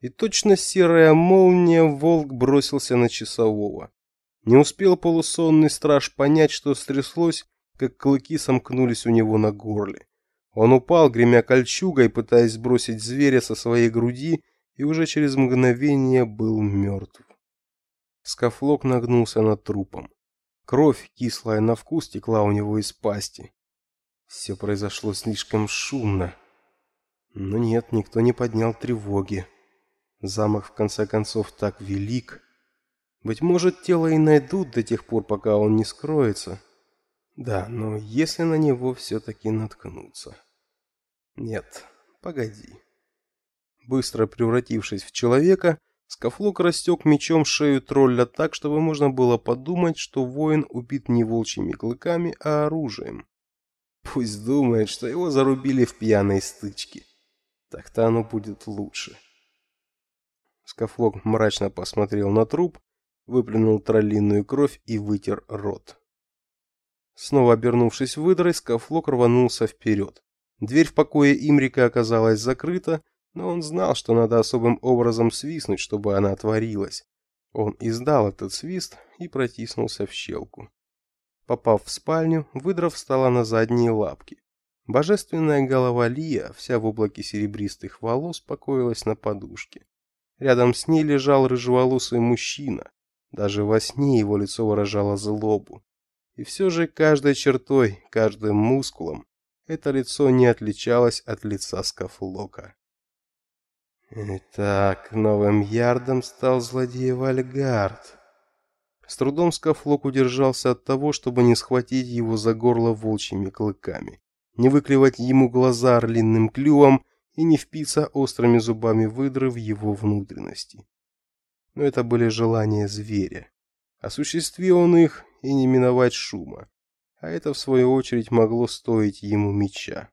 и точно серая молния волк бросился на часового. Не успел полусонный страж понять, что стряслось, как клыки сомкнулись у него на горле. Он упал, гремя кольчугой, пытаясь сбросить зверя со своей груди, и уже через мгновение был мертв. Скафлок нагнулся над трупом. Кровь, кислая на вкус, текла у него из пасти. Все произошло слишком шумно. Но нет, никто не поднял тревоги. Замок в конце концов так велик. Быть может, тело и найдут до тех пор, пока он не скроется. Да, но если на него все-таки наткнуться... Нет, погоди. Быстро превратившись в человека, Скафлок растек мечом шею тролля так, чтобы можно было подумать, что воин убит не волчьими клыками, а оружием. Пусть думает, что его зарубили в пьяной стычке. Так-то оно будет лучше. Скафлок мрачно посмотрел на труп, выплюнул троллиную кровь и вытер рот. Снова обернувшись выдрой, Скафлок рванулся вперед. Дверь в покое Имрика оказалась закрыта, но он знал, что надо особым образом свистнуть, чтобы она отворилась. Он издал этот свист и протиснулся в щелку. Попав в спальню, выдров встала на задние лапки. Божественная голова Лия, вся в облаке серебристых волос, покоилась на подушке. Рядом с ней лежал рыжеволосый мужчина. Даже во сне его лицо выражало злобу. И все же каждой чертой, каждым мускулом это лицо не отличалось от лица Скафлока. Итак, новым ярдом стал злодей Вальгард. С трудом Скафлок удержался от того, чтобы не схватить его за горло волчьими клыками, не выклевать ему глаза орлиным клювом и не впиться острыми зубами выдры в его внутренности. Но это были желания зверя. Осуществи он их и не миновать шума, а это в свою очередь могло стоить ему меча.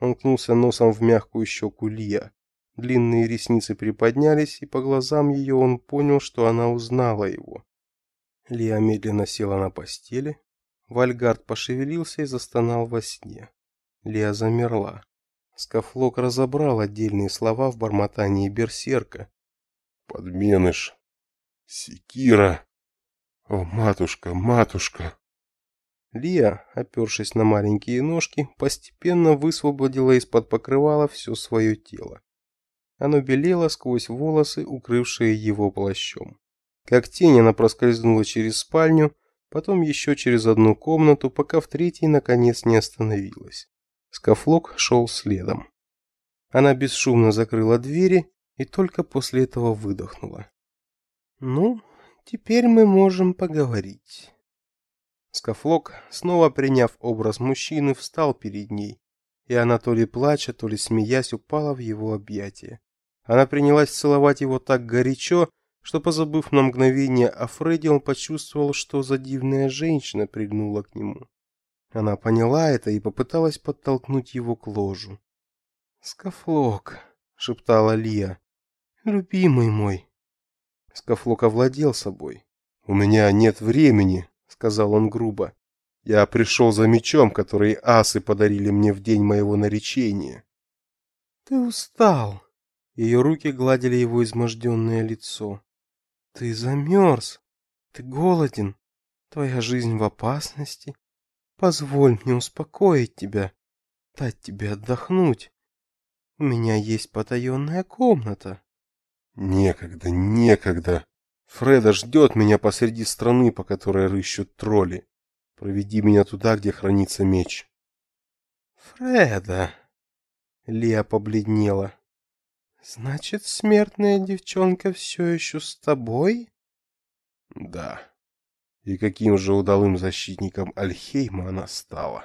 Он кнулся носом в мягкую щеку Лия. Длинные ресницы приподнялись, и по глазам ее он понял, что она узнала его. Лия медленно села на постели. Вальгард пошевелился и застонал во сне. Лия замерла. Скафлок разобрал отдельные слова в бормотании берсерка. «Подменыш! Секира! О, матушка, матушка!» Лия, опершись на маленькие ножки, постепенно высвободила из-под покрывала все свое тело. Оно белело сквозь волосы, укрывшие его плащом. Как тень она проскользнула через спальню, потом еще через одну комнату, пока в третьей наконец не остановилась. Скафлок шел следом. Она бесшумно закрыла двери и только после этого выдохнула. «Ну, теперь мы можем поговорить». Скафлок, снова приняв образ мужчины, встал перед ней, и она то ли плача, то ли смеясь упала в его объятия. Она принялась целовать его так горячо, что, позабыв на мгновение о Фредди, он почувствовал, что за дивная женщина прильнула к нему. Она поняла это и попыталась подтолкнуть его к ложу. «Скафлок», — шептала Лия, — «любимый мой». Скафлок овладел собой. «У меня нет времени», — сказал он грубо. «Я пришел за мечом, который асы подарили мне в день моего наречения». «Ты устал», ее руки гладили его изможденное лицо. Ты замерз. Ты голоден. Твоя жизнь в опасности. Позволь мне успокоить тебя, дать тебе отдохнуть. У меня есть потаенная комната. Некогда, некогда. Фреда ждет меня посреди страны, по которой рыщут тролли. Проведи меня туда, где хранится меч. Фреда. Лия побледнела. Значит, смертная девчонка все еще с тобой? Да. И каким же удалым защитником Альхейма она стала?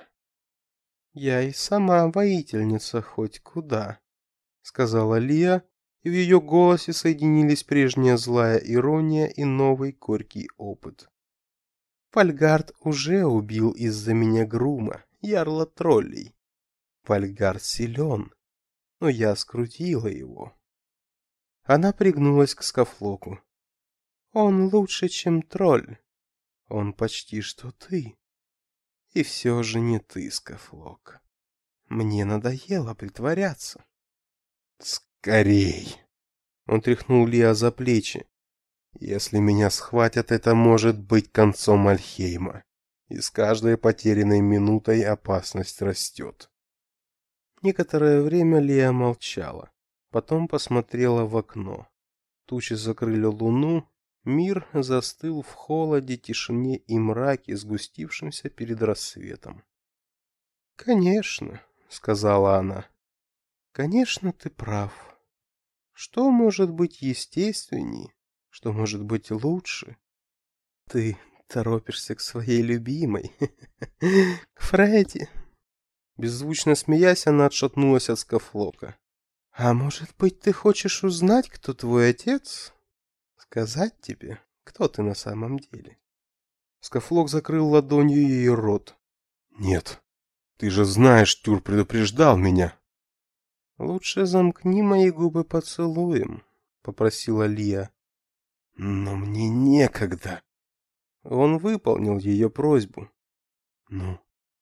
Я и сама воительница хоть куда, сказала Лия, и в ее голосе соединились прежняя злая ирония и новый горький опыт. Пальгард уже убил из-за меня Грума, ярла троллей. Пальгард силен, но я скрутила его. Она пригнулась к скафлоку. Он лучше, чем тролль. Он почти что ты. И все же не ты, скафлок. Мне надоело притворяться. Скорей. Он тряхнул Лиа за плечи. Если меня схватят, это может быть концом Альхейма. И с каждой потерянной минутой опасность растет. Некоторое время Лия молчала, потом посмотрела в окно. Тучи закрыли луну, мир застыл в холоде, тишине и мраке, сгустившемся перед рассветом. "Конечно", сказала она. "Конечно, ты прав. Что может быть естественней, что может быть лучше? Ты торопишься к своей любимой, к Фредди". Беззвучно смеясь, она отшатнулась от Скафлока. А может быть, ты хочешь узнать, кто твой отец? Сказать тебе, кто ты на самом деле? Скафлок закрыл ладонью ее рот. Нет. Ты же знаешь, Тюр предупреждал меня. Лучше замкни мои губы поцелуем, попросила Лия. Но мне некогда. Он выполнил ее просьбу. Ну,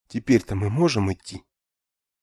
теперь-то мы можем идти.